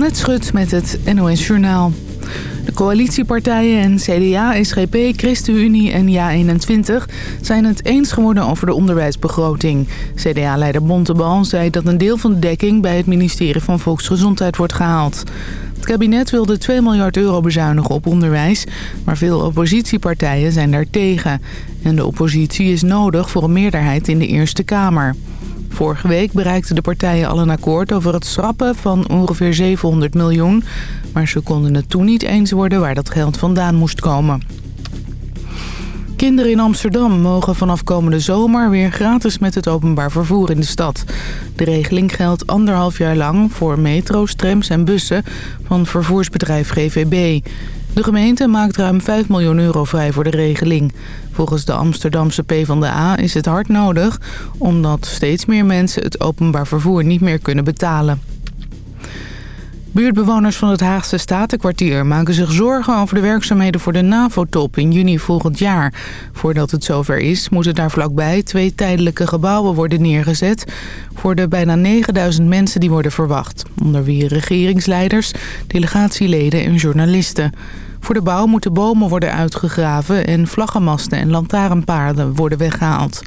Annette Schut met het NOS Journaal. De coalitiepartijen en CDA, SGP, ChristenUnie en JA21 zijn het eens geworden over de onderwijsbegroting. CDA-leider Bontebal zei dat een deel van de dekking bij het ministerie van Volksgezondheid wordt gehaald. Het kabinet wilde 2 miljard euro bezuinigen op onderwijs, maar veel oppositiepartijen zijn daar tegen. En de oppositie is nodig voor een meerderheid in de Eerste Kamer. Vorige week bereikten de partijen al een akkoord over het schrappen van ongeveer 700 miljoen. Maar ze konden het toen niet eens worden waar dat geld vandaan moest komen. Kinderen in Amsterdam mogen vanaf komende zomer weer gratis met het openbaar vervoer in de stad. De regeling geldt anderhalf jaar lang voor metro's, trams en bussen van vervoersbedrijf GVB. De gemeente maakt ruim 5 miljoen euro vrij voor de regeling. Volgens de Amsterdamse PvdA is het hard nodig... omdat steeds meer mensen het openbaar vervoer niet meer kunnen betalen. Buurtbewoners van het Haagse Statenkwartier maken zich zorgen over de werkzaamheden voor de NAVO-top in juni volgend jaar. Voordat het zover is, moeten daar vlakbij twee tijdelijke gebouwen worden neergezet voor de bijna 9000 mensen die worden verwacht. Onder wie regeringsleiders, delegatieleden en journalisten. Voor de bouw moeten bomen worden uitgegraven en vlaggenmasten en lantaarnpaarden worden weggehaald.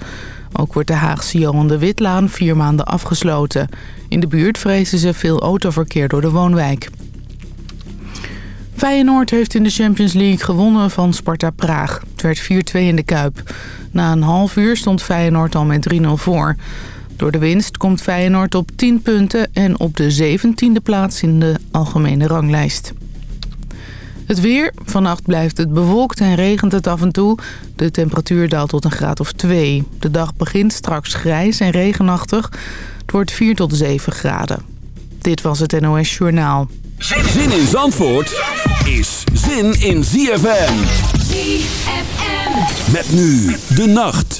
Ook wordt de Haagse Johan de Witlaan vier maanden afgesloten. In de buurt vrezen ze veel autoverkeer door de woonwijk. Feyenoord heeft in de Champions League gewonnen van Sparta Praag. Het werd 4-2 in de Kuip. Na een half uur stond Feyenoord al met 3-0 voor. Door de winst komt Feyenoord op 10 punten en op de 17e plaats in de algemene ranglijst. Het weer. Vannacht blijft het bewolkt en regent het af en toe. De temperatuur daalt tot een graad of 2. De dag begint straks grijs en regenachtig. Het wordt 4 tot 7 graden. Dit was het NOS Journaal. Zin in Zandvoort is zin in ZFM. ZFM. Met nu de nacht.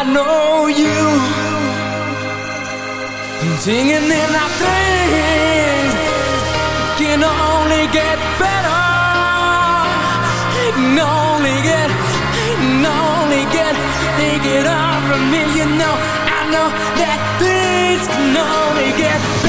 I know you. Singing in our things can only get better. Can only get, can only get, all from me. You know, I know that things can only get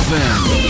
ZFM.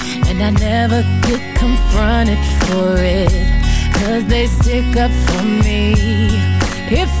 and I never get confronted for it Cause they stick up for me. If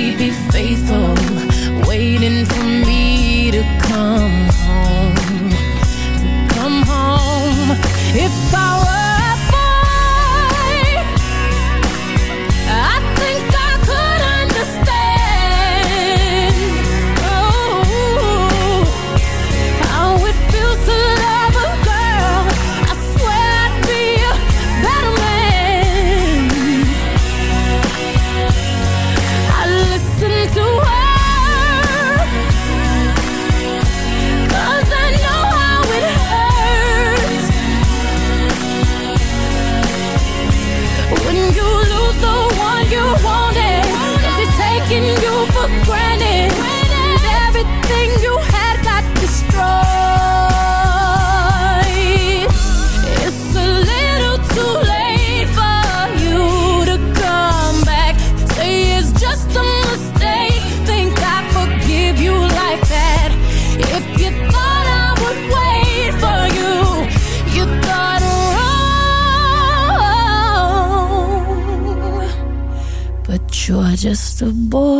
be faithful, waiting for me to come home, to come home. If I of boy.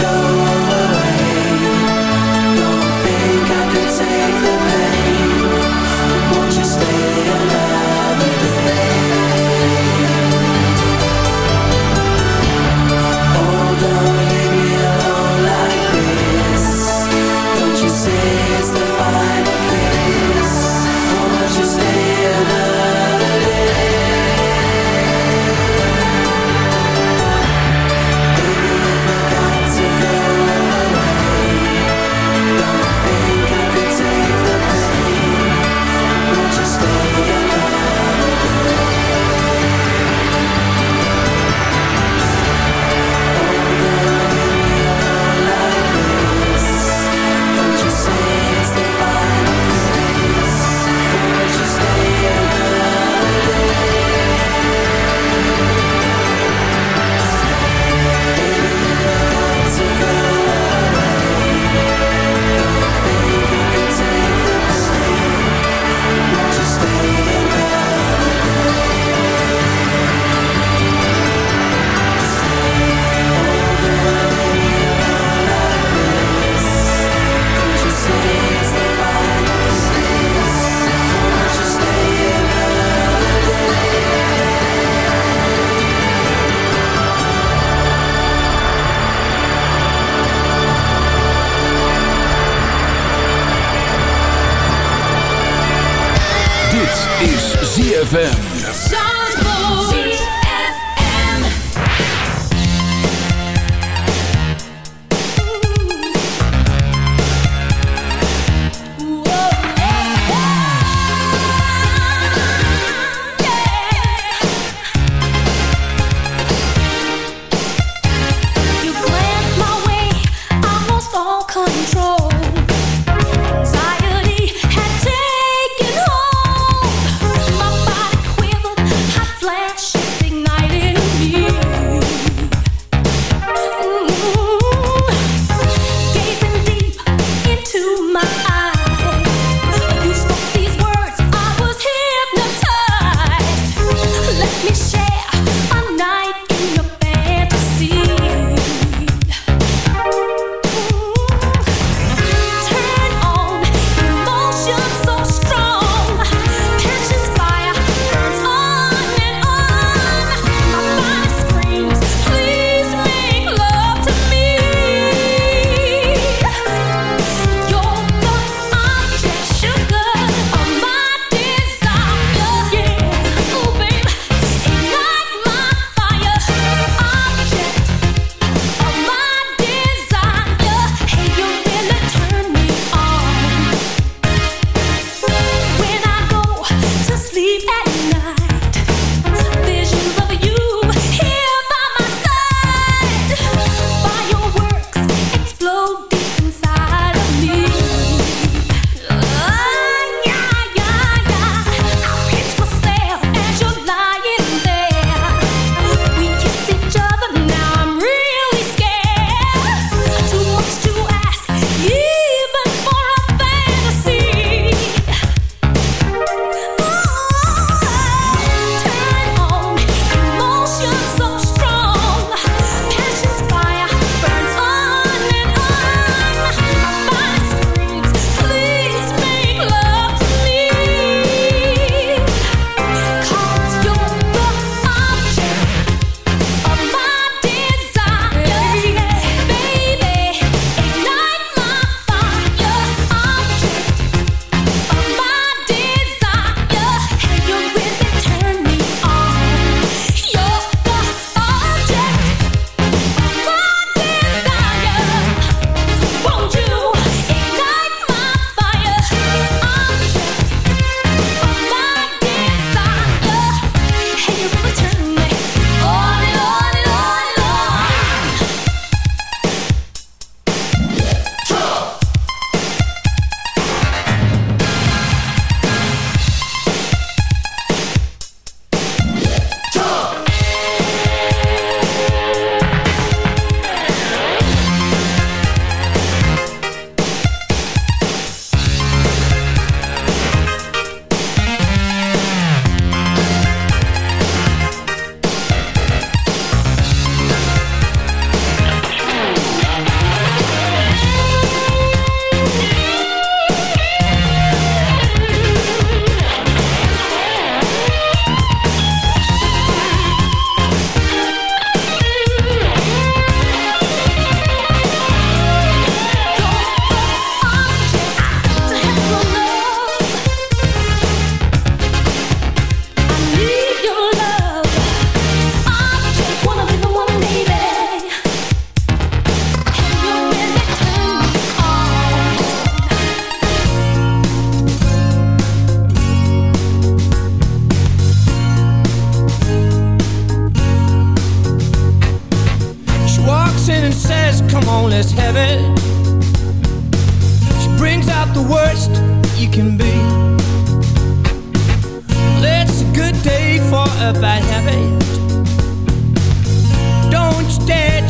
Go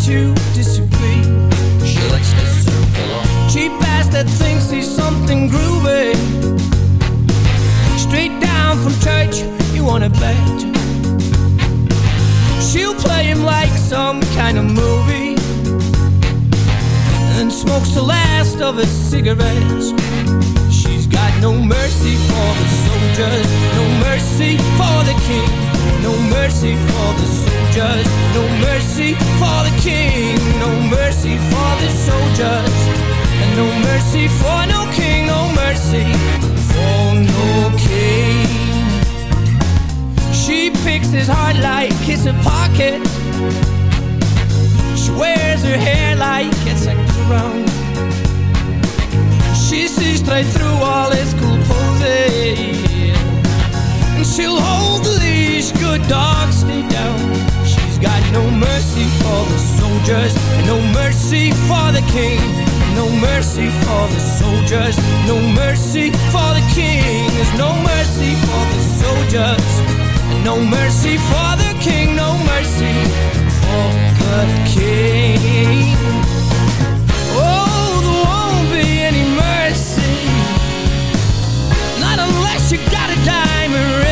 to disagree. She likes to circle on. Cheap ass that thinks he's something groovy. Straight down from church, you wanna bet. She'll play him like some kind of movie And smokes the last of his cigarettes She's got no mercy for the soldiers No mercy for the king No mercy for the soldiers No mercy for the king No mercy for the soldiers And no mercy for no king No mercy for no king she picks his heart like it's a pocket. She wears her hair like it's a crown. She sees straight through all his cool poses. And she'll hold the leash, good dog, stay down. She's got no mercy for the soldiers, no mercy for the king. No mercy for the soldiers, no mercy for the king. There's no mercy for the soldiers. No mercy for the king, no mercy for the king. Oh, there won't be any mercy, not unless you got a diamond ring.